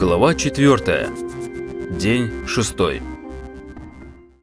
Глава 4. День 6.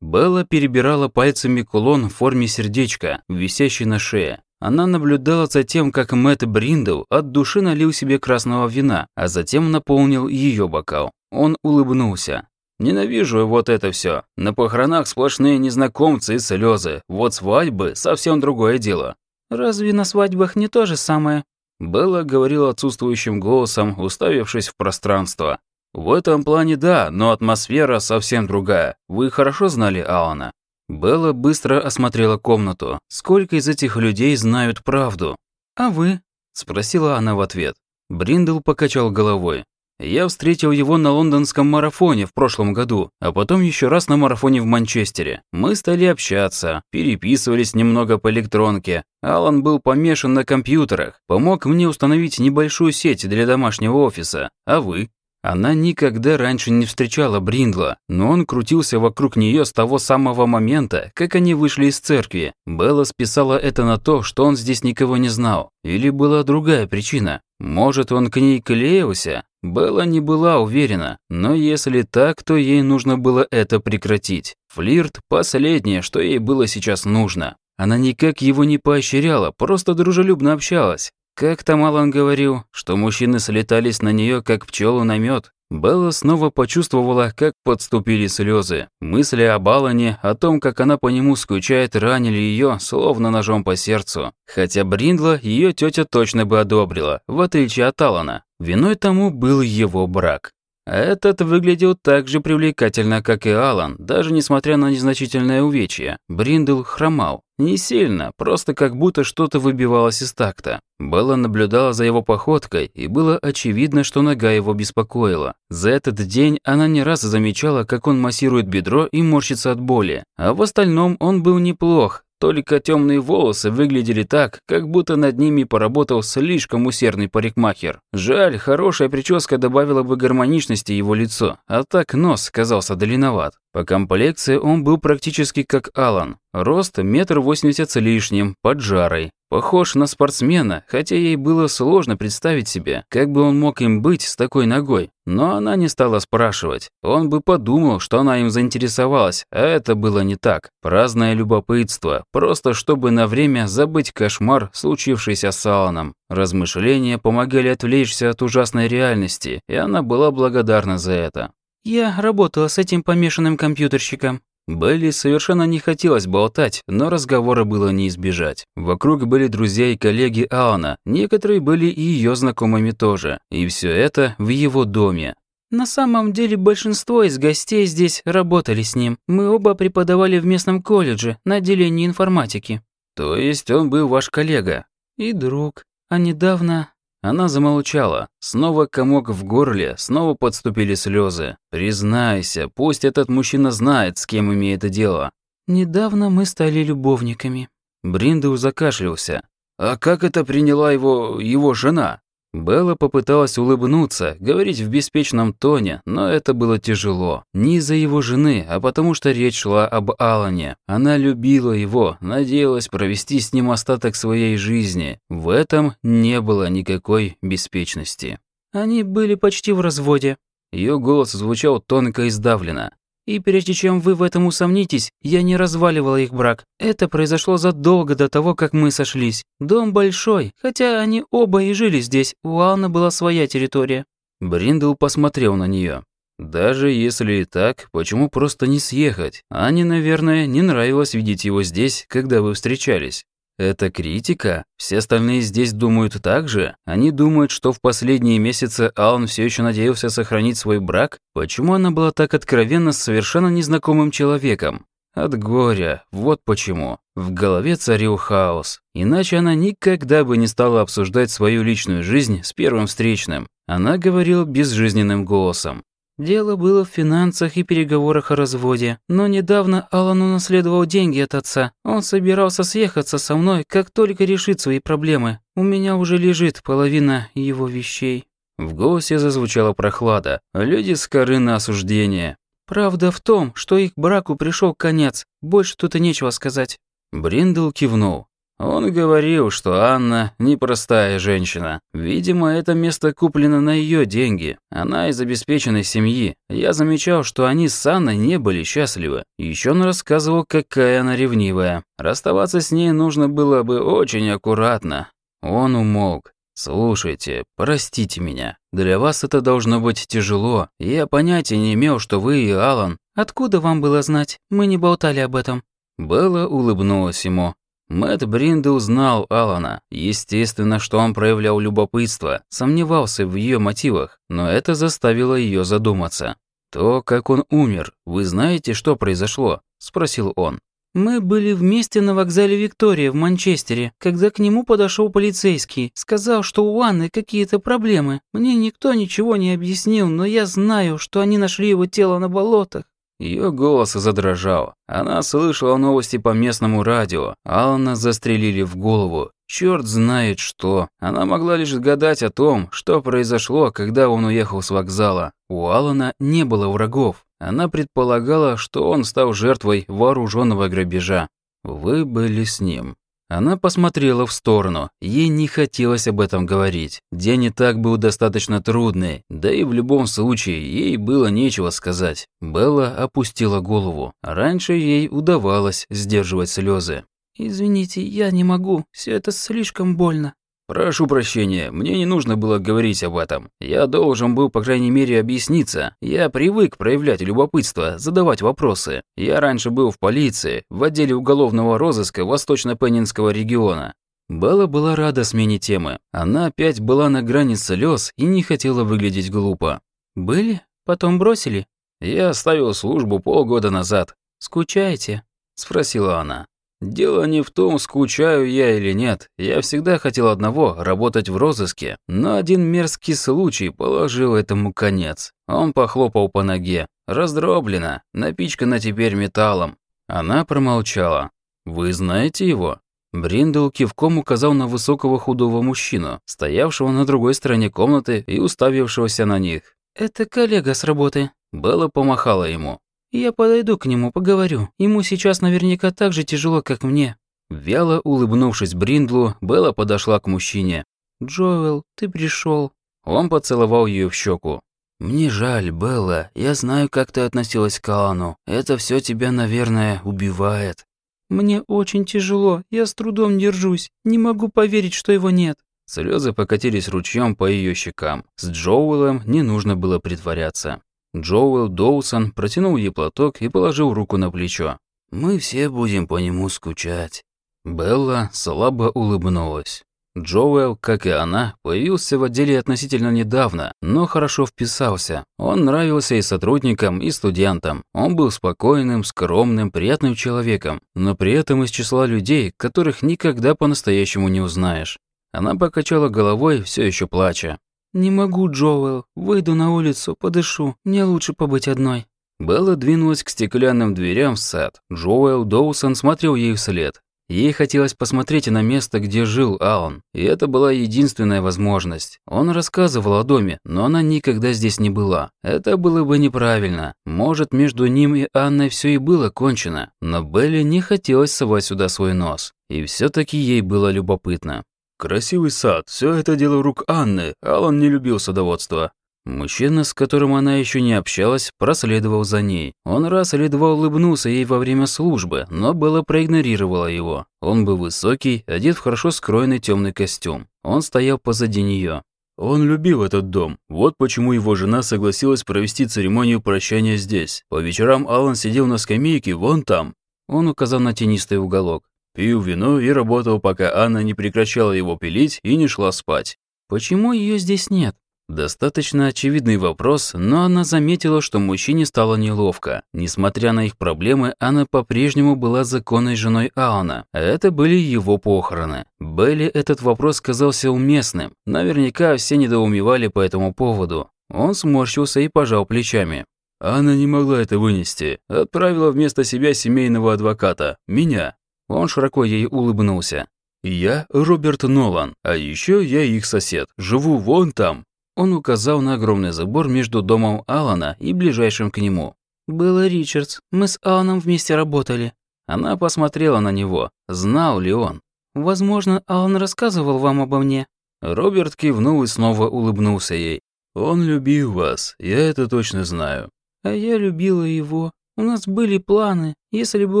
Белла перебирала пальцами кулон в форме сердечка, висящий на шее. Она наблюдала за тем, как Мэтт Бриндл от души налил себе красного вина, а затем наполнил ее бокал. Он улыбнулся. «Ненавижу вот это все. На похоронах сплошные незнакомцы и слезы. Вот свадьбы – совсем другое дело». «Разве на свадьбах не то же самое?» Белла говорила отсутствующим голосом, уставившись в пространство. «В этом плане да, но атмосфера совсем другая. Вы хорошо знали Алана?» Белла быстро осмотрела комнату. Сколько из этих людей знают правду? «А вы?» – спросила она в ответ. Бриндл покачал головой. Я встретил его на лондонском марафоне в прошлом году, а потом еще раз на марафоне в Манчестере. Мы стали общаться, переписывались немного по электронке. Алан был помешан на компьютерах, помог мне установить небольшую сеть для домашнего офиса. А вы? Она никогда раньше не встречала Бриндла, но он крутился вокруг нее с того самого момента, как они вышли из церкви. Белла списала это на то, что он здесь никого не знал. Или была другая причина? Может, он к ней клеился? Белла не была уверена, но если так, то ей нужно было это прекратить. Флирт – последнее, что ей было сейчас нужно. Она никак его не поощряла, просто дружелюбно общалась. Как там Алан говорил, что мужчины слетались на нее как пчелы на мед. Белла снова почувствовала, как подступили слезы. Мысли об Алане, о том, как она по нему скучает, ранили ее, словно ножом по сердцу. Хотя Бриндла ее тетя точно бы одобрила, в отличие от Алана. Виной тому был его брак. Этот выглядел так же привлекательно, как и Алан, даже несмотря на незначительное увечье. Бриндл хромал. Не сильно, просто как будто что-то выбивалось из такта. Белла наблюдала за его походкой, и было очевидно, что нога его беспокоила. За этот день она не раз замечала, как он массирует бедро и морщится от боли. А в остальном он был неплох, только темные волосы выглядели так, как будто над ними поработал слишком усердный парикмахер. Жаль, хорошая прическа добавила бы гармоничности его лицу, а так нос казался длинноват. По комплекции он был практически как Алан. Рост метр восемьдесят с лишним, поджарый. Похож на спортсмена, хотя ей было сложно представить себе, как бы он мог им быть с такой ногой. Но она не стала спрашивать. Он бы подумал, что она им заинтересовалась, а это было не так. Праздное любопытство, просто чтобы на время забыть кошмар, случившийся с Аланом. Размышления помогали отвлечься от ужасной реальности, и она была благодарна за это. «Я работала с этим помешанным компьютерщиком». Белли совершенно не хотелось болтать, но разговора было не избежать. Вокруг были друзья и коллеги Алана, некоторые были и ее знакомыми тоже. И все это в его доме. На самом деле большинство из гостей здесь работали с ним. Мы оба преподавали в местном колледже на отделении информатики. То есть он был ваш коллега? И друг. А недавно она замолчала. Снова комок в горле, снова подступили слезы. «Признайся, пусть этот мужчина знает, с кем имеет дело». «Недавно мы стали любовниками». Бриндл закашлялся. «А как это приняла его... его жена?» Белла попыталась улыбнуться, говорить в беспечном тоне, но это было тяжело. Не из-за его жены, а потому что речь шла об Алане. Она любила его, надеялась провести с ним остаток своей жизни. В этом не было никакой беспечности. «Они были почти в разводе». Ее голос звучал тонко и сдавленно. И прежде чем вы в этом усомнитесь, я не разваливала их брак. Это произошло задолго до того, как мы сошлись. Дом большой, хотя они оба и жили здесь, у Алана была своя территория». Бриндл посмотрел на нее. Даже если и так, почему просто не съехать? Ане, наверное, не нравилось видеть его здесь, когда вы встречались. Это критика? Все остальные здесь думают так же? Они думают, что в последние месяцы Алан все еще надеялся сохранить свой брак? Почему она была так откровенна с совершенно незнакомым человеком? От горя, вот почему. В голове царил хаос. Иначе она никогда бы не стала обсуждать свою личную жизнь с первым встречным. Она говорила безжизненным голосом. Дело было в финансах и переговорах о разводе. Но недавно Алан унаследовал деньги от отца. Он собирался съехаться со мной, как только решит свои проблемы. У меня уже лежит половина его вещей». В голосе зазвучала прохлада. Люди скоры на осуждение. «Правда в том, что их браку пришел конец. Больше тут и нечего сказать». Бриндл кивнул. Он говорил, что Анна непростая женщина. Видимо, это место куплено на ее деньги. Она из обеспеченной семьи. Я замечал, что они с Анной не были счастливы. Еще он рассказывал, какая она ревнивая. Расставаться с ней нужно было бы очень аккуратно. Он умолк. «Слушайте, простите меня. Для вас это должно быть тяжело. Я понятия не имел, что вы и Алан. Откуда вам было знать? Мы не болтали об этом». Белла улыбнулась ему. Мэтт Бриндл знал Алана. Естественно, что он проявлял любопытство, сомневался в ее мотивах, но это заставило ее задуматься. «То, как он умер, вы знаете, что произошло?» – спросил он. Мы были вместе на вокзале Виктория в Манчестере, когда к нему подошел полицейский. Сказал, что у Анны какие-то проблемы. Мне никто ничего не объяснил, но я знаю, что они нашли его тело на болотах. Ее голос задрожал. Она слышала новости по местному радио. Алана застрелили в голову. Черт знает что. Она могла лишь гадать о том, что произошло, когда он уехал с вокзала. У Алана не было врагов. Она предполагала, что он стал жертвой вооруженного грабежа. Вы были с ним. Она посмотрела в сторону. Ей не хотелось об этом говорить. День и так был достаточно трудный, да и в любом случае ей было нечего сказать. Белла опустила голову. Раньше ей удавалось сдерживать слезы. «Извините, я не могу. Все это слишком больно». «Прошу прощения, мне не нужно было говорить об этом. Я должен был, по крайней мере, объясниться. Я привык проявлять любопытство, задавать вопросы. Я раньше был в полиции, в отделе уголовного розыска Восточно-Пеннинского региона. Белла была рада смене темы. Она опять была на грани слез и не хотела выглядеть глупо. «Были? Потом бросили?» «Я оставил службу полгода назад». «Скучаете?» – спросила она. Дело не в том, скучаю я или нет. Я всегда хотел одного – работать в розыске. Но один мерзкий случай положил этому конец. Он похлопал по ноге. Раздроблено, напичкано теперь металлом. Она промолчала. «Вы знаете его?» Бриндл кивком указал на высокого худого мужчину, стоявшего на другой стороне комнаты и уставившегося на них. «Это коллега с работы». Белла помахала ему. Я подойду к нему, поговорю. Ему сейчас наверняка так же тяжело, как мне». Вяло улыбнувшись Бриндлу, Белла подошла к мужчине. «Джоэл, ты пришел. Он поцеловал ее в щеку. «Мне жаль, Белла. Я знаю, как ты относилась к Алану. Это все тебя, наверное, убивает». «Мне очень тяжело. Я с трудом держусь. Не могу поверить, что его нет». Слезы покатились ручьем по ее щекам. С Джоуэлом не нужно было притворяться. Джоуэл Доусон протянул ей платок и положил руку на плечо. «Мы все будем по нему скучать». Белла слабо улыбнулась. Джоуэл, как и она, появился в отделе относительно недавно, но хорошо вписался. Он нравился и сотрудникам, и студентам. Он был спокойным, скромным, приятным человеком, но при этом из числа людей, которых никогда по-настоящему не узнаешь. Она покачала головой, все еще плача. «Не могу, Джоуэл. Выйду на улицу, подышу. Мне лучше побыть одной». Белла двинулась к стеклянным дверям в сад. Джоуэл Доусон смотрел ей вслед. Ей хотелось посмотреть на место, где жил Алан, и это была единственная возможность. Он рассказывал о доме, но она никогда здесь не была. Это было бы неправильно. Может, между ним и Анной все и было кончено, но Белле не хотелось совать сюда свой нос. И все таки ей было любопытно. Красивый сад, все это дело рук Анны, Алан не любил садоводство. Мужчина, с которым она еще не общалась, проследовал за ней. Он раз или два улыбнулся ей во время службы, но Белла проигнорировала его. Он был высокий, одет в хорошо скроенный темный костюм. Он стоял позади нее. Он любил этот дом. Вот почему его жена согласилась провести церемонию прощания здесь. По вечерам Алан сидел на скамейке вон там. Он указал на тенистый уголок. Пил вино и работал, пока Анна не прекращала его пилить и не шла спать. Почему ее здесь нет? Достаточно очевидный вопрос, но она заметила, что мужчине стало неловко. Несмотря на их проблемы, она по-прежнему была законной женой Алана. Это были его похороны. Белли этот вопрос казался уместным. Наверняка все недоумевали по этому поводу. Он сморщился и пожал плечами. Анна не могла это вынести. Отправила вместо себя семейного адвоката. Меня. Он широко ей улыбнулся. «Я Роберт Нолан, а еще я их сосед. Живу вон там». Он указал на огромный забор между домом Алана и ближайшим к нему. «Было Ричардс. Мы с Аланом вместе работали». Она посмотрела на него. Знал ли он? Возможно, Алан рассказывал вам обо мне». Роберт кивнул и снова улыбнулся ей. «Он любил вас, я это точно знаю». «А я любила его. У нас были планы. Если бы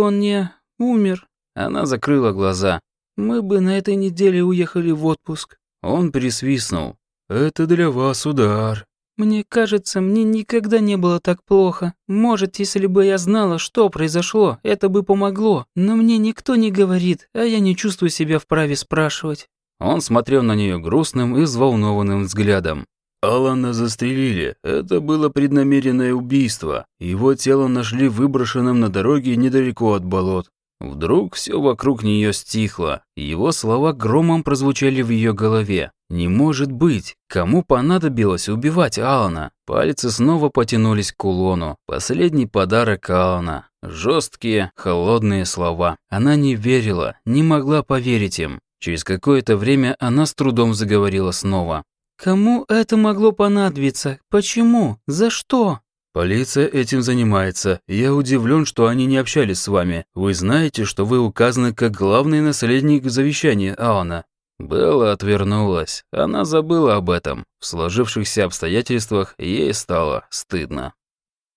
он не умер...» Она закрыла глаза. «Мы бы на этой неделе уехали в отпуск». Он присвистнул. «Это для вас удар». «Мне кажется, мне никогда не было так плохо. Может, если бы я знала, что произошло, это бы помогло. Но мне никто не говорит, а я не чувствую себя вправе спрашивать». Он смотрел на нее грустным и взволнованным взглядом. Алана застрелили. Это было преднамеренное убийство. Его тело нашли выброшенным на дороге недалеко от болот. Вдруг все вокруг нее стихло. Его слова громом прозвучали в ее голове. Не может быть. Кому понадобилось убивать Алана? Пальцы снова потянулись к кулону. Последний подарок Алана. Жесткие, холодные слова. Она не верила, не могла поверить им. Через какое-то время она с трудом заговорила снова. «Кому это могло понадобиться? Почему? За что?» «Полиция этим занимается. Я удивлен, что они не общались с вами. Вы знаете, что вы указаны как главный наследник в завещании Алана». Белла отвернулась. Она забыла об этом. В сложившихся обстоятельствах ей стало стыдно.